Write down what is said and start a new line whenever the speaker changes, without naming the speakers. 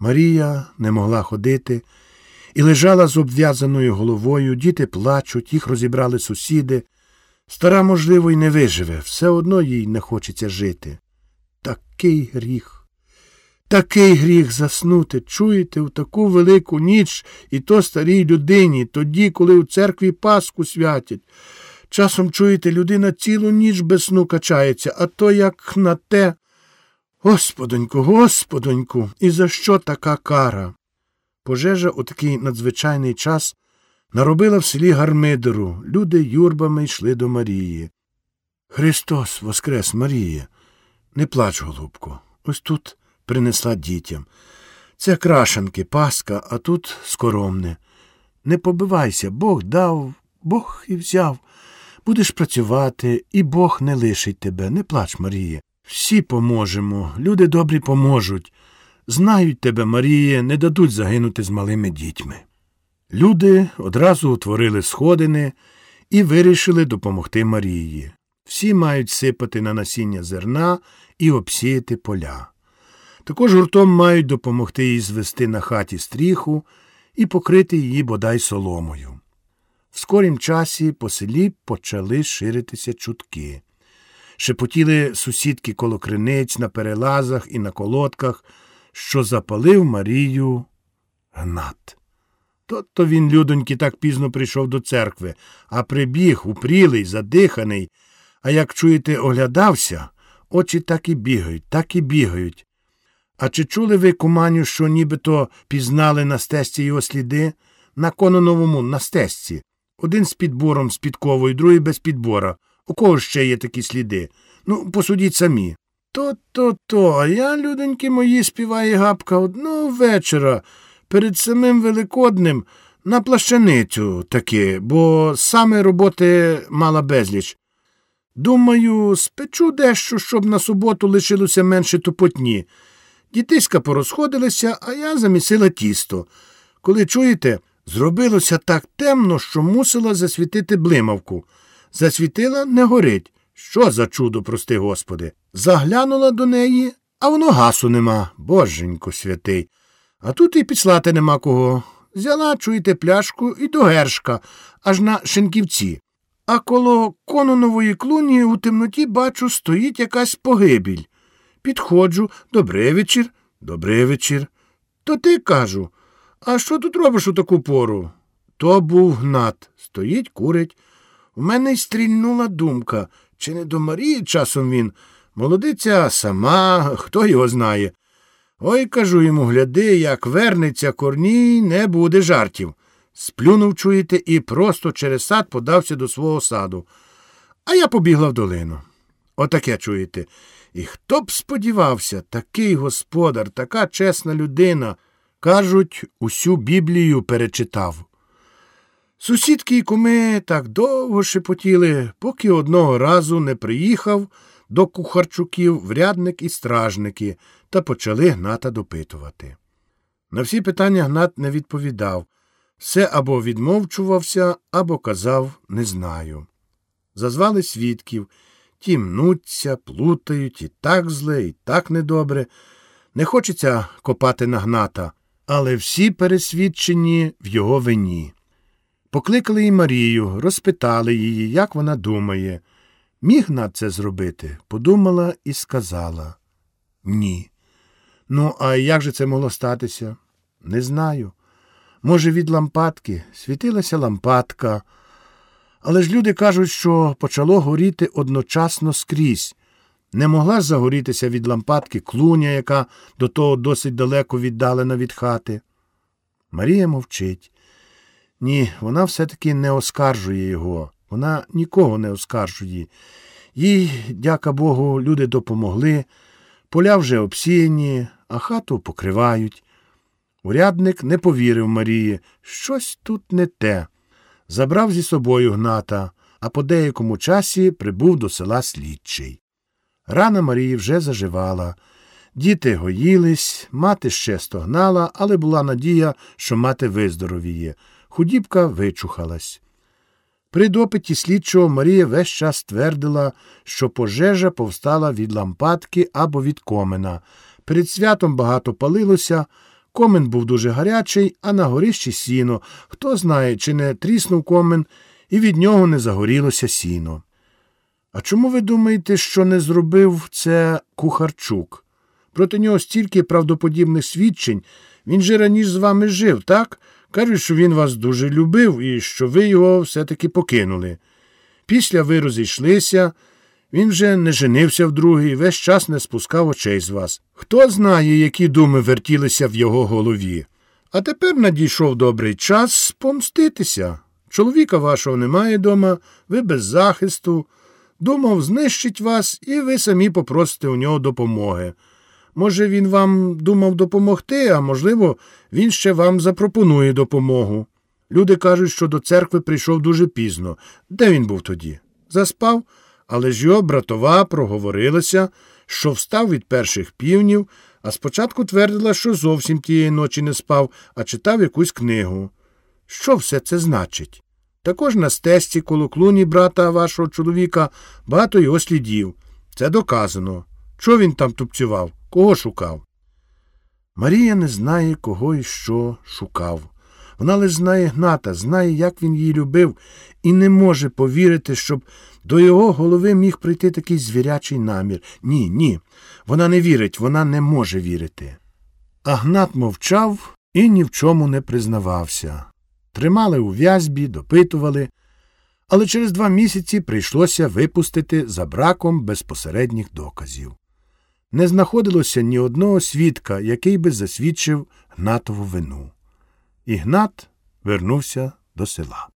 Марія не могла ходити і лежала з обв'язаною головою, діти плачуть, їх розібрали сусіди. Стара, можливо, й не виживе, все одно їй не хочеться жити. Такий гріх. Такий гріх заснути, чуєте, в таку велику ніч і то старій людині, тоді, коли у церкві Пасху святять. Часом, чуєте, людина цілу ніч без сну качається, а то як на те. Господоньку, господоньку, і за що така кара? Пожежа у такий надзвичайний час наробила в селі гармидеру. Люди юрбами йшли до Марії. Христос воскрес Марія. Не плач, голубко, ось тут принесла дітям. Це крашанки, паска, а тут скоромне. Не побивайся, Бог дав, Бог і взяв. Будеш працювати, і Бог не лишить тебе. Не плач, Марія. Всі поможемо, люди добрі поможуть. Знають тебе, Марія, не дадуть загинути з малими дітьми. Люди одразу утворили сходини і вирішили допомогти Марії. Всі мають сипати на насіння зерна і обсіяти поля. Також гуртом мають допомогти їй звести на хаті стріху і покрити її бодай соломою. В скорім часі по селі почали ширитися чутки. Шепотіли сусідки коло криниць на перелазах і на колодках, що запалив Марію гнат. То-то він, людоньки, так пізно прийшов до церкви, а прибіг, упрілий, задиханий, а як чуєте, оглядався, очі так і бігають, так і бігають. А чи чули ви, куманю, що нібито пізнали на стесці його сліди? На кононовому на стесці. Один з підбором з підковою, другий без підбора. У кого ще є такі сліди? Ну, посудіть самі. То, то, то, а я, людоньки мої, співає гапка одного вечора перед самим Великодним на плащаницю таки, бо саме роботи мала безліч. Думаю, спечу дещо, щоб на суботу лишилося менше тупотні. Дітиська порозходилися, а я замісила тісто. Коли чуєте, зробилося так темно, що мусила засвітити блимавку. Засвітила не горить. Що за чудо, прости господи. Заглянула до неї, а воно гасу нема, боженько святий. А тут і підслати нема кого. Взяла, чуєте, пляшку і до гершка, аж на шинківці. А коло кононової клуні у темноті бачу, стоїть якась погибіль. Підходжу, добрий вечір, добрий вечір. То ти кажу, а що тут робиш у таку пору? То був гнат. Стоїть, курить. У мене й стрільнула думка, чи не до Марії часом він. Молодиця сама, хто його знає. Ой, кажу йому, гляди, як вернеться корній, не буде жартів. Сплюнув, чуєте, і просто через сад подався до свого саду. А я побігла в долину. Отаке чуєте. І хто б сподівався, такий господар, така чесна людина, кажуть, усю Біблію перечитав. Сусідки й куми так довго шепотіли, поки одного разу не приїхав до кухарчуків врядник і стражники та почали гната допитувати. На всі питання гнат не відповідав, все або відмовчувався, або казав не знаю. Зазвали свідків. Ті мнуться, плутають і так зле, і так недобре. Не хочеться копати на гната, але всі пересвідчені в його вині. Покликали і Марію, розпитали її, як вона думає. Міг Гнат це зробити? Подумала і сказала ні. Ну, а як же це могло статися? Не знаю. Може, від лампадки світилася лампадка. Але ж люди кажуть, що почало горіти одночасно скрізь. Не могла ж загорітися від лампадки клуня, яка до того досить далеко віддалена від хати. Марія мовчить. Ні, вона все-таки не оскаржує його, вона нікого не оскаржує. Їй, дяка Богу, люди допомогли, поля вже обсіяні, а хату покривають. Урядник не повірив Марії, щось тут не те забрав зі собою гната, а по деякому часі прибув до села слідчий. Рана Марії вже заживала. Діти гоїлись, мати ще стогнала, але була надія, що мати виздоровіє. Худібка вичухалась. При допиті слідчого Марія весь час твердила, що пожежа повстала від лампадки або від комена. Перед святом багато палилося, Комен був дуже гарячий, а на горищі сіно. Хто знає, чи не тріснув комен, і від нього не загорілося сіно. А чому ви думаєте, що не зробив це Кухарчук? Проти нього стільки правдоподібних свідчень. Він же раніше з вами жив, так? Кажуть, що він вас дуже любив і що ви його все-таки покинули. Після ви розійшлися, він вже не женився вдруге і весь час не спускав очей з вас. Хто знає, які думи вертілися в його голові. А тепер надійшов добрий час помститися. Чоловіка вашого немає дома, ви без захисту. Думав, знищить вас, і ви самі попросите у нього допомоги. Може, він вам думав допомогти, а можливо, він ще вам запропонує допомогу. Люди кажуть, що до церкви прийшов дуже пізно. Де він був тоді? Заспав, але ж його братова проговорилася, що встав від перших півнів, а спочатку твердила, що зовсім тієї ночі не спав, а читав якусь книгу. Що все це значить? Також на стесці коло клуні брата вашого чоловіка багато його слідів. Це доказано. Чого він там тупцював? Кого шукав? Марія не знає, кого і що шукав. Вона лише знає Гната, знає, як він її любив, і не може повірити, щоб до його голови міг прийти такий звірячий намір. Ні, ні. Вона не вірить, вона не може вірити. А Гнат мовчав і ні в чому не признавався. Тримали у в'язбі, допитували, але через два місяці прийшлося випустити за браком безпосередніх доказів. Не знаходилося ні одного свідка, який би засвідчив Гнатову вину. І Гнат вернувся до села.